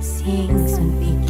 Sings and begins.